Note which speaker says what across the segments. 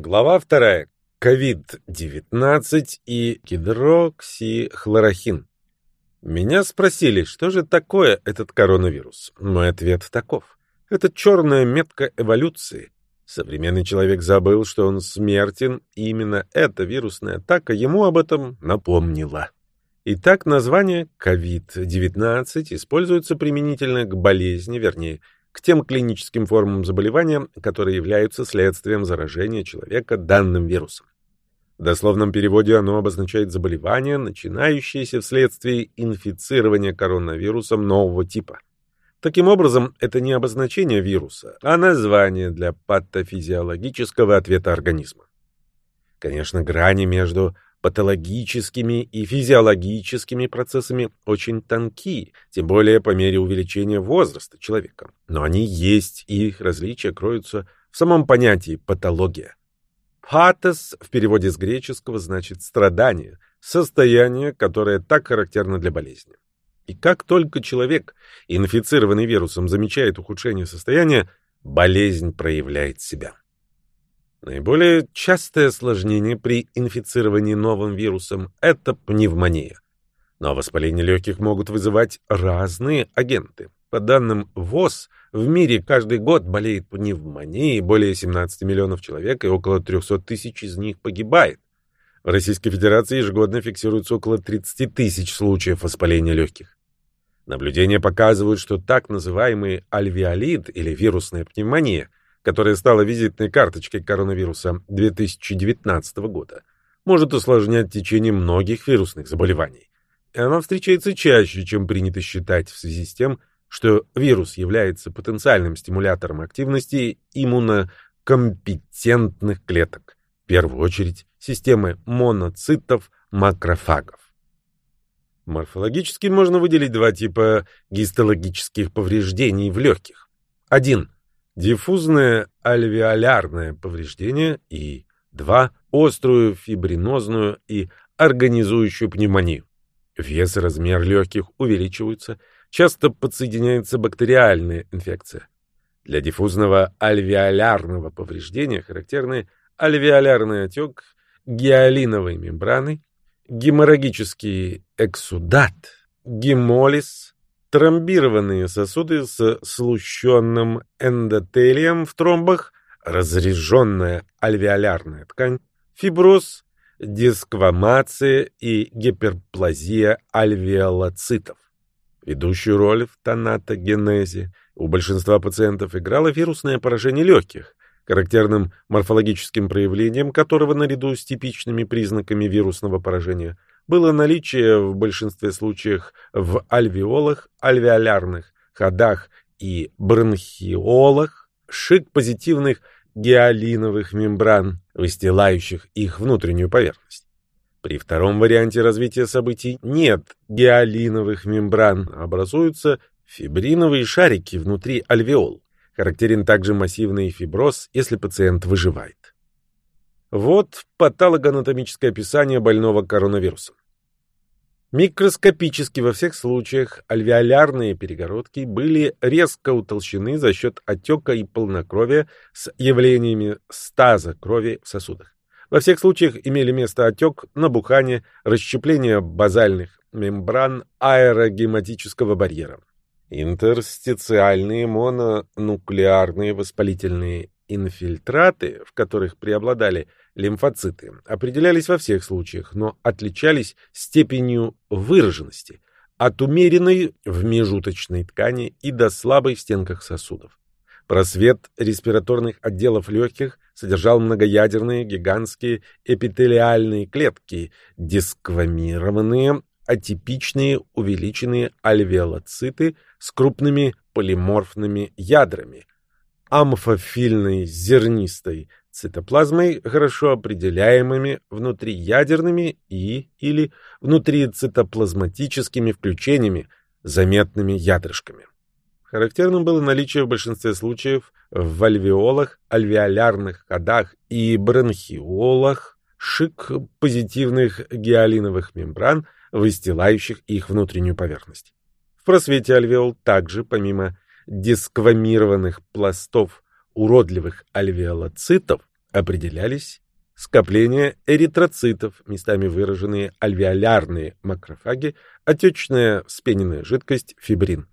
Speaker 1: Глава вторая. COVID-19 и гидроксихлорохин. Меня спросили, что же такое этот коронавирус. Мой ответ таков. Это черная метка эволюции. Современный человек забыл, что он смертен, и именно эта вирусная атака ему об этом напомнила. Итак, название COVID-19 используется применительно к болезни, вернее, к тем клиническим формам заболевания, которые являются следствием заражения человека данным вирусом. В дословном переводе оно обозначает заболевание, начинающееся вследствие инфицирования коронавирусом нового типа. Таким образом, это не обозначение вируса, а название для патофизиологического ответа организма. Конечно, грани между патологическими и физиологическими процессами очень тонки, тем более по мере увеличения возраста человека. Но они есть, и их различия кроются в самом понятии патология. Патос в переводе с греческого значит страдание, состояние, которое так характерно для болезни. И как только человек, инфицированный вирусом, замечает ухудшение состояния, болезнь проявляет себя. Наиболее частое осложнение при инфицировании новым вирусом – это пневмония. Но воспаление легких могут вызывать разные агенты. По данным ВОЗ, в мире каждый год болеет пневмонией более 17 миллионов человек, и около 300 тысяч из них погибает. В Российской Федерации ежегодно фиксируется около 30 тысяч случаев воспаления легких. Наблюдения показывают, что так называемый альвеолит или вирусная пневмония которая стала визитной карточкой коронавируса 2019 года, может усложнять течение многих вирусных заболеваний. И она встречается чаще, чем принято считать в связи с тем, что вирус является потенциальным стимулятором активности иммунокомпетентных клеток, в первую очередь системы моноцитов-макрофагов. Морфологически можно выделить два типа гистологических повреждений в легких. Один диффузное альвеолярное повреждение и 2. Острую фибринозную и организующую пневмонию. Вес и размер легких увеличиваются, часто подсоединяется бактериальная инфекция. Для диффузного альвеолярного повреждения характерны альвеолярный отек гиалиновой мембраны, геморрагический эксудат, гемолиз, тромбированные сосуды с слущенным эндотелием в тромбах, разреженная альвеолярная ткань, фиброз, дисквамация и гиперплазия альвеолоцитов. Ведущую роль в тонатогенезе у большинства пациентов играло вирусное поражение легких, характерным морфологическим проявлением которого наряду с типичными признаками вирусного поражения – было наличие в большинстве случаев в альвеолах, альвеолярных ходах и бронхиолах шик-позитивных гиалиновых мембран, выстилающих их внутреннюю поверхность. При втором варианте развития событий нет гиалиновых мембран, а образуются фибриновые шарики внутри альвеол. Характерен также массивный фиброз, если пациент выживает. Вот патологоанатомическое описание больного коронавирусом. Микроскопически во всех случаях альвеолярные перегородки были резко утолщены за счет отека и полнокровия с явлениями стаза крови в сосудах. Во всех случаях имели место отек, набухание, расщепление базальных мембран аэрогематического барьера. Интерстициальные мононуклеарные воспалительные инфильтраты, в которых преобладали лимфоциты, определялись во всех случаях, но отличались степенью выраженности от умеренной в межуточной ткани и до слабой в стенках сосудов. Просвет респираторных отделов легких содержал многоядерные гигантские эпителиальные клетки, дисквамированные, атипичные увеличенные альвеолоциты с крупными полиморфными ядрами, амфофильной зернистой цитоплазмой, хорошо определяемыми внутриядерными и или внутрицитоплазматическими включениями, заметными ядрышками. Характерным было наличие в большинстве случаев в альвеолах, альвеолярных ходах и бронхиолах шик позитивных гиалиновых мембран, выстилающих их внутреннюю поверхность. В просвете альвеол также, помимо дисквамированных пластов уродливых альвеолоцитов, определялись скопление эритроцитов, местами выраженные альвеолярные макрофаги, отечная вспененная жидкость, фибрин.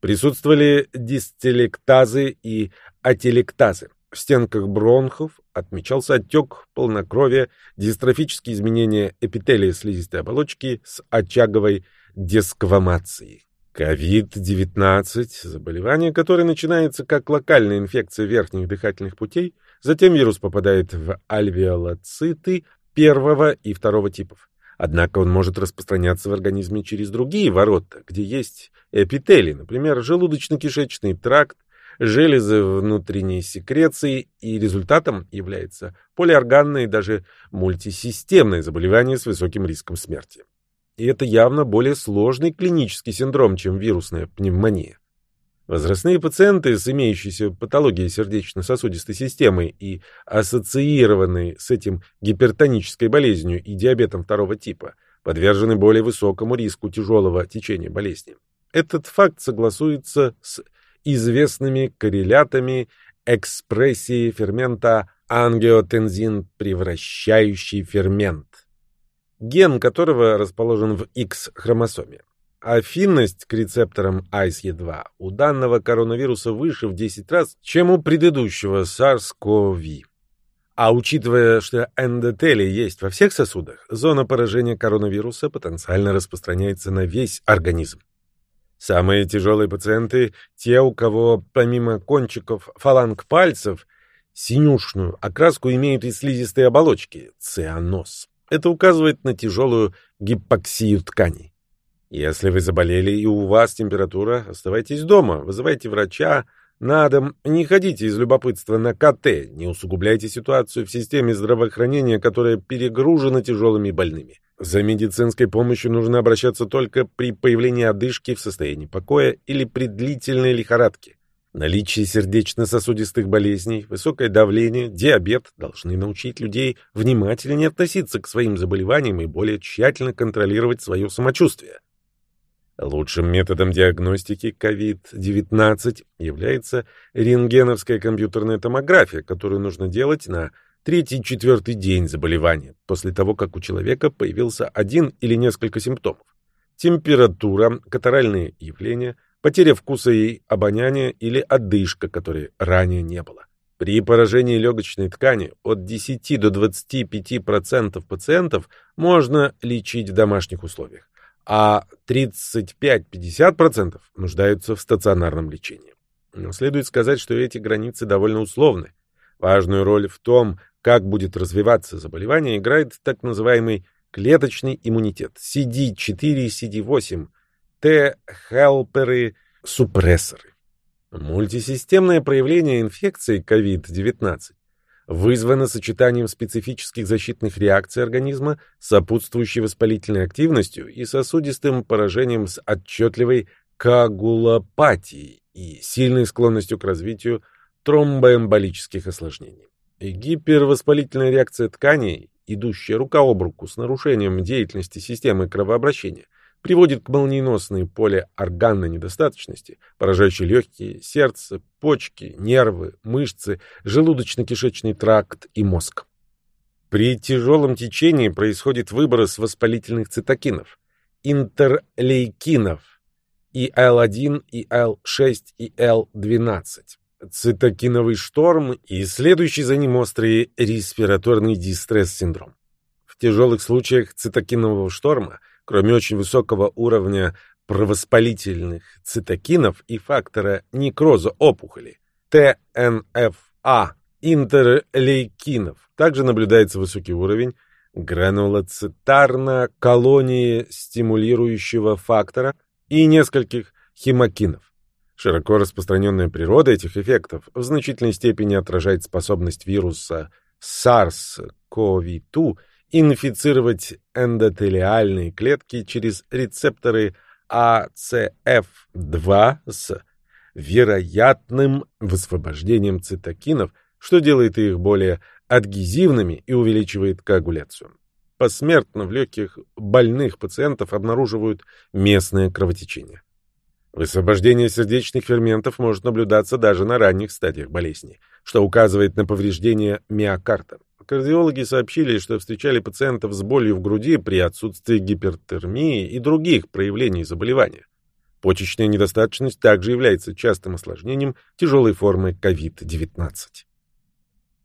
Speaker 1: Присутствовали дистелектазы и ателектазы. В стенках бронхов отмечался отек полнокровия, дистрофические изменения эпителия слизистой оболочки с очаговой десквамацией. COVID-19 – заболевание, которое начинается как локальная инфекция верхних дыхательных путей, затем вирус попадает в альвеолоциты первого и второго типов. Однако он может распространяться в организме через другие ворота, где есть эпители, например, желудочно-кишечный тракт, железы внутренней секреции, и результатом является полиорганное и даже мультисистемное заболевание с высоким риском смерти. И это явно более сложный клинический синдром, чем вирусная пневмония. Возрастные пациенты с имеющейся патологией сердечно-сосудистой системы и ассоциированные с этим гипертонической болезнью и диабетом второго типа подвержены более высокому риску тяжелого течения болезни. Этот факт согласуется с известными коррелятами экспрессии фермента ангиотензин превращающий фермент, ген которого расположен в X-хромосоме. Афинность к рецепторам ACE2 у данного коронавируса выше в 10 раз, чем у предыдущего SARS-CoV. А учитывая, что эндотелий есть во всех сосудах, зона поражения коронавируса потенциально распространяется на весь организм. Самые тяжелые пациенты – те, у кого помимо кончиков фаланг пальцев синюшную окраску имеют и слизистые оболочки – цианоз. Это указывает на тяжелую гипоксию тканей. Если вы заболели и у вас температура, оставайтесь дома, вызывайте врача на дом, не ходите из любопытства на КТ, не усугубляйте ситуацию в системе здравоохранения, которая перегружена тяжелыми больными. За медицинской помощью нужно обращаться только при появлении одышки в состоянии покоя или при длительной лихорадке. Наличие сердечно-сосудистых болезней, высокое давление, диабет должны научить людей внимательнее относиться к своим заболеваниям и более тщательно контролировать свое самочувствие. Лучшим методом диагностики COVID-19 является рентгеновская компьютерная томография, которую нужно делать на третий-четвертый день заболевания, после того, как у человека появился один или несколько симптомов. Температура, катаральные явления, потеря вкуса и обоняния или одышка, которой ранее не было. При поражении легочной ткани от 10 до 25% пациентов можно лечить в домашних условиях а 35-50% нуждаются в стационарном лечении. Но следует сказать, что эти границы довольно условны. Важную роль в том, как будет развиваться заболевание, играет так называемый клеточный иммунитет CD4, CD8, Т-хелперы, супрессоры. Мультисистемное проявление инфекции COVID-19 вызвано сочетанием специфических защитных реакций организма, сопутствующей воспалительной активностью и сосудистым поражением с отчетливой коагулопатией и сильной склонностью к развитию тромбоэмболических осложнений. И гипервоспалительная реакция тканей, идущая рука об руку с нарушением деятельности системы кровообращения – приводит к молниеносной полиорганной недостаточности, поражающей легкие, сердце, почки, нервы, мышцы, желудочно-кишечный тракт и мозг. При тяжелом течении происходит выброс воспалительных цитокинов, интерлейкинов, ИЛ-1, ИЛ-6, ИЛ-12, цитокиновый шторм и следующий за ним острый респираторный дистресс-синдром. В тяжелых случаях цитокинового шторма – Кроме очень высокого уровня провоспалительных цитокинов и фактора некроза опухоли, ТНФА, интерлейкинов, также наблюдается высокий уровень гранулоцитарно-колонии стимулирующего фактора и нескольких хемокинов. Широко распространенная природа этих эффектов в значительной степени отражает способность вируса SARS-CoV-2 инфицировать эндотелиальные клетки через рецепторы ACF2 с вероятным высвобождением цитокинов, что делает их более адгезивными и увеличивает коагуляцию. Посмертно в легких больных пациентов обнаруживают местное кровотечение. Высвобождение сердечных ферментов может наблюдаться даже на ранних стадиях болезни, что указывает на повреждение миокарда. Кардиологи сообщили, что встречали пациентов с болью в груди при отсутствии гипертермии и других проявлений заболевания. Почечная недостаточность также является частым осложнением тяжелой формы COVID-19.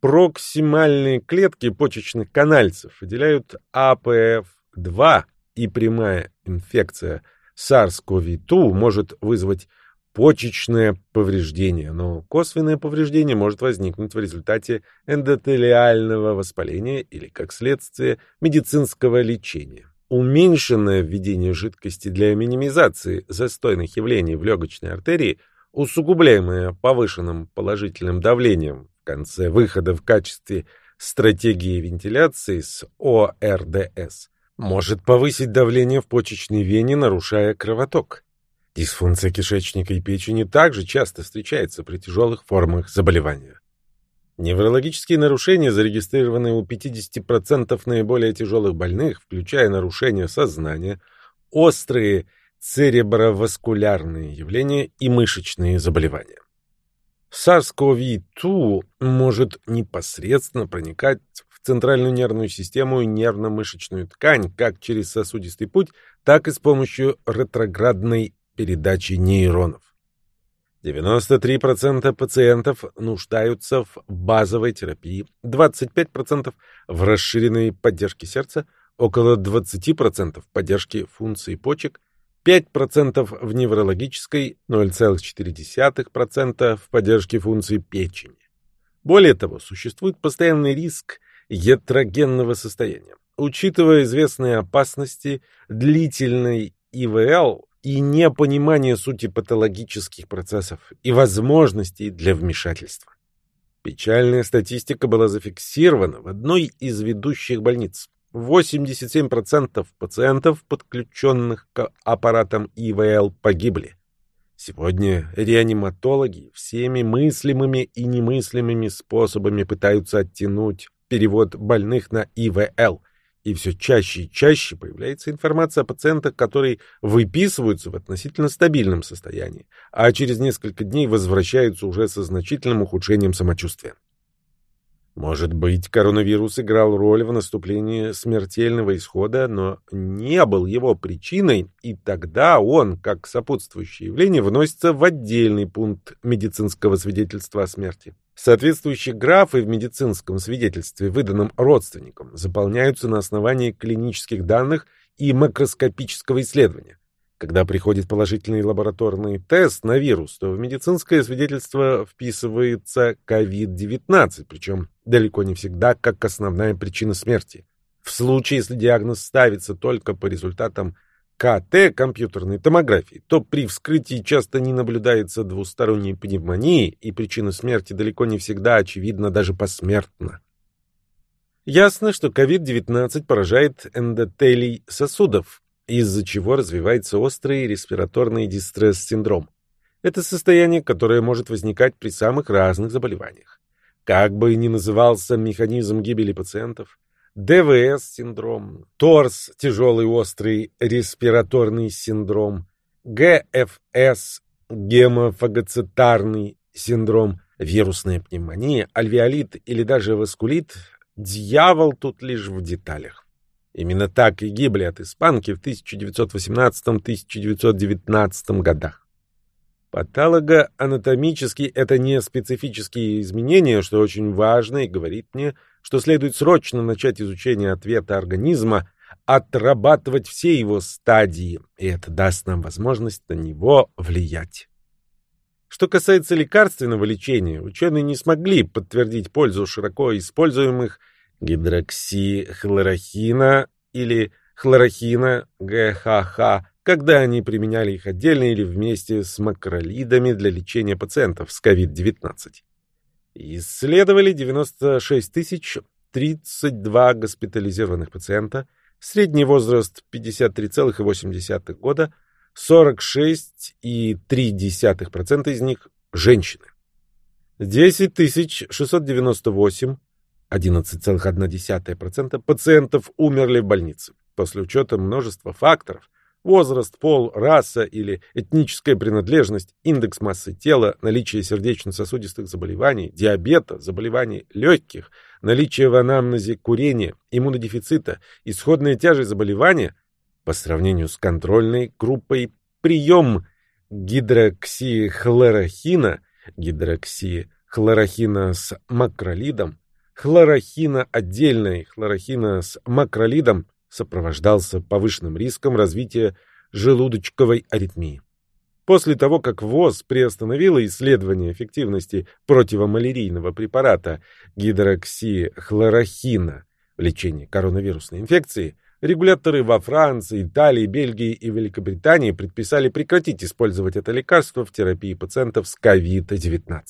Speaker 1: Проксимальные клетки почечных канальцев выделяют АПФ-2, и прямая инфекция SARS-CoV-2 может вызвать почечное повреждение, но косвенное повреждение может возникнуть в результате эндотелиального воспаления или как следствие медицинского лечения. Уменьшенное введение жидкости для минимизации застойных явлений в легочной артерии, усугубляемое повышенным положительным давлением в конце выхода в качестве стратегии вентиляции с ОРДС, может повысить давление в почечной вене, нарушая кровоток. Дисфункция кишечника и печени также часто встречается при тяжелых формах заболевания. Неврологические нарушения, зарегистрированные у 50% наиболее тяжелых больных, включая нарушения сознания, острые цереброваскулярные явления и мышечные заболевания. SARS-CoV-2 может непосредственно проникать в центральную нервную систему и нервно-мышечную ткань как через сосудистый путь, так и с помощью ретроградной передачи нейронов. 93% пациентов нуждаются в базовой терапии, 25% в расширенной поддержке сердца, около 20% поддержки функций почек, 5% в неврологической, 0,4% в поддержке функций печени. Более того, существует постоянный риск ятрогенного состояния. Учитывая известные опасности длительной ИВЛ, и непонимание сути патологических процессов и возможностей для вмешательства. Печальная статистика была зафиксирована в одной из ведущих больниц. 87% пациентов, подключенных к аппаратам ИВЛ, погибли. Сегодня реаниматологи всеми мыслимыми и немыслимыми способами пытаются оттянуть перевод больных на ИВЛ, и все чаще и чаще появляется информация о пациентах, которые выписываются в относительно стабильном состоянии, а через несколько дней возвращаются уже со значительным ухудшением самочувствия. Может быть, коронавирус играл роль в наступлении смертельного исхода, но не был его причиной, и тогда он, как сопутствующее явление, вносится в отдельный пункт медицинского свидетельства о смерти. Соответствующие графы в медицинском свидетельстве, выданном родственникам, заполняются на основании клинических данных и макроскопического исследования. Когда приходит положительный лабораторный тест на вирус, то в медицинское свидетельство вписывается COVID-19, причем далеко не всегда как основная причина смерти. В случае, если диагноз ставится только по результатам КТ компьютерной томографии, то при вскрытии часто не наблюдается двусторонней пневмонии, и причина смерти далеко не всегда очевидна даже посмертно. Ясно, что COVID-19 поражает эндотелий сосудов, из-за чего развивается острый респираторный дистресс-синдром. Это состояние, которое может возникать при самых разных заболеваниях. Как бы ни назывался механизм гибели пациентов, ДВС-синдром, ТОРС, тяжелый острый респираторный синдром, ГФС, гемофагоцитарный синдром, вирусная пневмония, альвеолит или даже васкулит, дьявол тут лишь в деталях. Именно так и гибли от испанки в 1918-1919 годах. Патологоанатомически это не специфические изменения, что очень важно и говорит мне, что следует срочно начать изучение ответа организма, отрабатывать все его стадии, и это даст нам возможность на него влиять. Что касается лекарственного лечения, ученые не смогли подтвердить пользу широко используемых гидроксихлорохина или хлорохина ГХХ когда они применяли их отдельно или вместе с макролидами для лечения пациентов с COVID-19. Исследовали 96 тысяч 32 госпитализированных пациента, средний возраст 53,8 года, 46,3% из них – женщины. 10 698, 11,1% пациентов умерли в больнице. После учета множества факторов – возраст, пол, раса или этническая принадлежность, индекс массы тела, наличие сердечно-сосудистых заболеваний, диабета, заболеваний легких, наличие в анамнезе курения, иммунодефицита, исходная тяжесть заболевания по сравнению с контрольной группой прием гидроксихлорохина, гидроксихлорохина с макролидом, хлорохина отдельной хлорохина с макролидом сопровождался повышенным риском развития желудочковой аритмии. После того, как ВОЗ приостановила исследование эффективности противомалярийного препарата гидроксихлорохина в лечении коронавирусной инфекции, регуляторы во Франции, Италии, Бельгии и Великобритании предписали прекратить использовать это лекарство в терапии пациентов с COVID-19.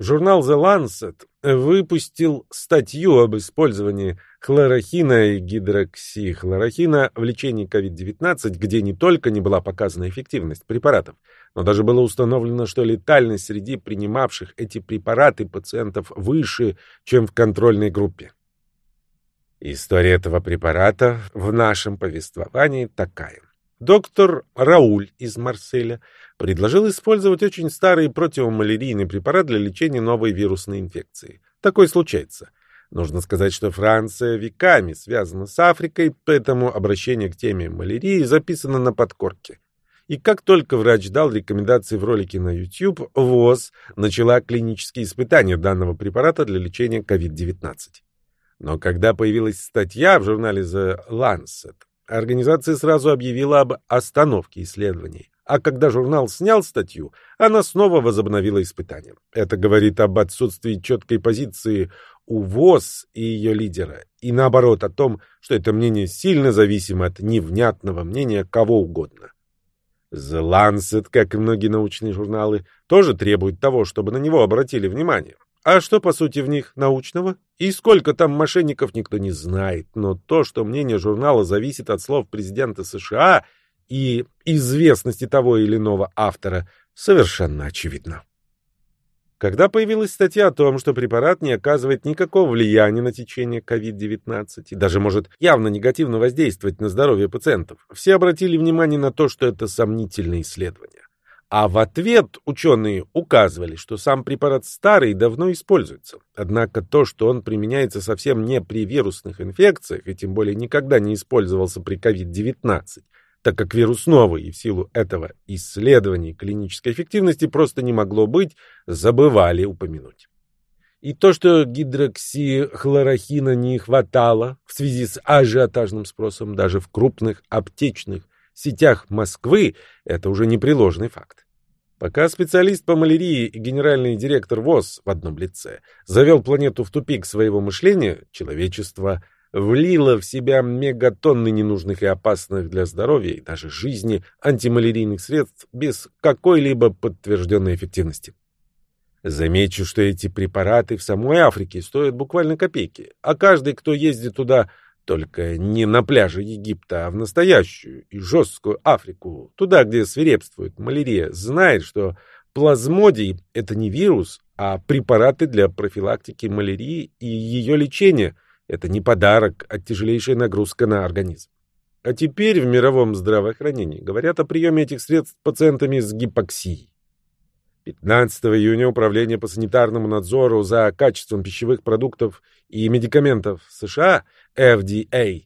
Speaker 1: Журнал The Lancet выпустил статью об использовании хлорохина и гидроксихлорохина в лечении COVID-19, где не только не была показана эффективность препаратов, но даже было установлено, что летальность среди принимавших эти препараты пациентов выше, чем в контрольной группе. История этого препарата в нашем повествовании такая. Доктор Рауль из Марселя предложил использовать очень старый противомалярийный препарат для лечения новой вирусной инфекции. Такое случается. Нужно сказать, что Франция веками связана с Африкой, поэтому обращение к теме малярии записано на подкорке. И как только врач дал рекомендации в ролике на YouTube, ВОЗ начала клинические испытания данного препарата для лечения COVID-19. Но когда появилась статья в журнале The Lancet, Организация сразу объявила об остановке исследований. А когда журнал снял статью, она снова возобновила испытания. Это говорит об отсутствии четкой позиции у ВОЗ и ее лидера, и наоборот о том, что это мнение сильно зависимо от невнятного мнения кого угодно. The Lancet, как и многие научные журналы, тоже требует того, чтобы на него обратили внимание. А что, по сути, в них научного? И сколько там мошенников, никто не знает. Но то, что мнение журнала зависит от слов президента США и известности того или иного автора, совершенно очевидно. Когда появилась статья о том, что препарат не оказывает никакого влияния на течение COVID-19 и даже может явно негативно воздействовать на здоровье пациентов, все обратили внимание на то, что это сомнительное исследование. А в ответ ученые указывали, что сам препарат старый и давно используется. Однако то, что он применяется совсем не при вирусных инфекциях, и тем более никогда не использовался при COVID-19, так как вирус новый, и в силу этого исследований клинической эффективности просто не могло быть, забывали упомянуть. И то, что гидроксихлорохина не хватало в связи с ажиотажным спросом даже в крупных аптечных сетях Москвы – это уже непреложный факт. Пока специалист по малярии и генеральный директор ВОЗ в одном лице завел планету в тупик своего мышления, человечество влило в себя мегатонны ненужных и опасных для здоровья и даже жизни антималярийных средств без какой-либо подтвержденной эффективности. Замечу, что эти препараты в самой Африке стоят буквально копейки, а каждый, кто ездит туда – только не на пляже Египта, а в настоящую и жесткую Африку, туда, где свирепствует малярия, знает, что плазмодий – это не вирус, а препараты для профилактики малярии и ее лечения. Это не подарок, а тяжелейшая нагрузка на организм. А теперь в мировом здравоохранении говорят о приеме этих средств пациентами с гипоксией. 15 июня Управление по санитарному надзору за качеством пищевых продуктов и медикаментов США FDA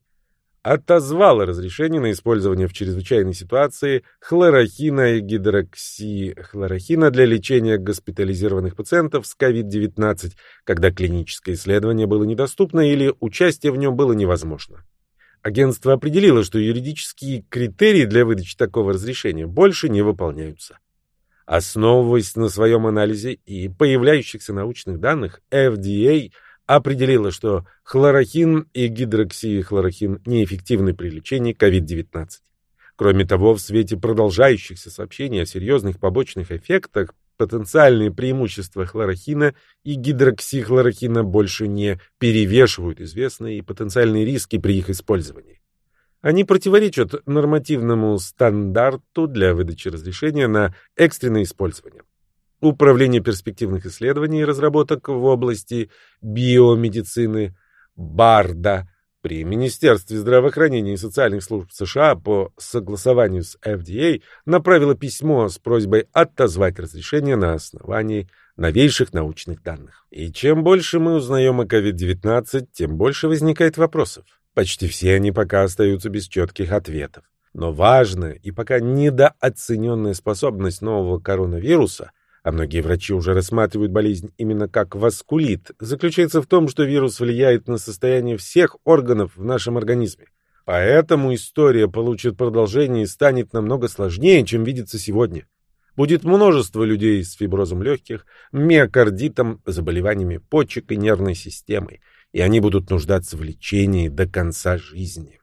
Speaker 1: отозвало разрешение на использование в чрезвычайной ситуации хлорохина и гидроксихлорохина для лечения госпитализированных пациентов с COVID-19, когда клиническое исследование было недоступно или участие в нем было невозможно. Агентство определило, что юридические критерии для выдачи такого разрешения больше не выполняются. Основываясь на своем анализе и появляющихся научных данных, FDA определила, что хлорохин и гидроксихлорохин неэффективны при лечении COVID-19. Кроме того, в свете продолжающихся сообщений о серьезных побочных эффектах, потенциальные преимущества хлорохина и гидроксихлорохина больше не перевешивают известные потенциальные риски при их использовании. Они противоречат нормативному стандарту для выдачи разрешения на экстренное использование. Управление перспективных исследований и разработок в области биомедицины БАРДА При Министерстве здравоохранения и социальных служб США по согласованию с FDA направило письмо с просьбой отозвать разрешение на основании новейших научных данных. И чем больше мы узнаем о COVID-19, тем больше возникает вопросов. Почти все они пока остаются без четких ответов. Но важная и пока недооцененная способность нового коронавируса – а многие врачи уже рассматривают болезнь именно как васкулит, заключается в том, что вирус влияет на состояние всех органов в нашем организме. Поэтому история получит продолжение и станет намного сложнее, чем видится сегодня. Будет множество людей с фиброзом легких, миокардитом, заболеваниями почек и нервной системы, и они будут нуждаться в лечении до конца жизни.